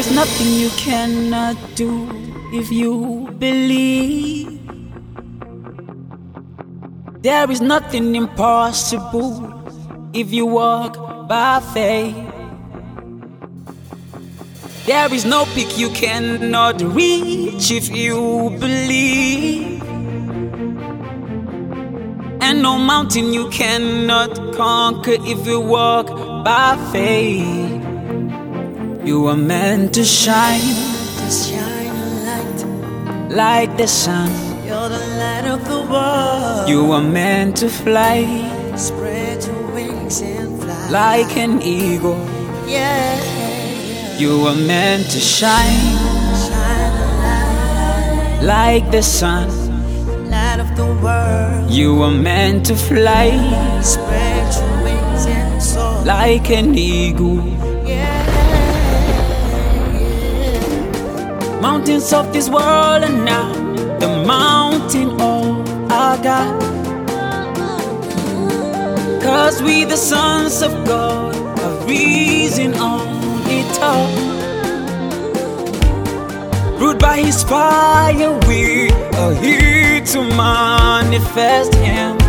is nothing you cannot do if you believe. There is nothing impossible if you walk by faith. There is no peak you cannot reach if you believe. And no mountain you cannot conquer if you walk by faith. You were meant to shine To shine a light, like the sun. you're the light of the world. You are meant to fly spread your wings and fly. like an eagle. yeah, You were meant to shine shine a light, like the sun. light of the world. You were meant to fly Spread your wings and soar. like an eagle. Mountains of this world are now the mountain of our God. Cause we, the sons of God, have risen on it top. Ruled by His fire, we are here to manifest Him.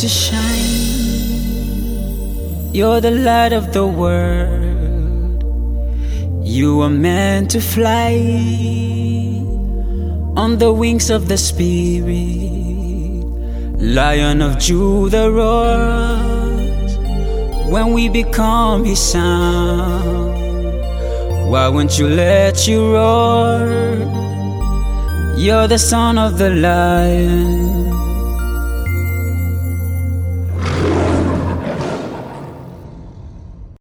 To shine. You're the light of the world. You are meant to fly on the wings of the Spirit. Lion of Judah roars when we become His sound. Why won't you let you roar? You're the son of the lion.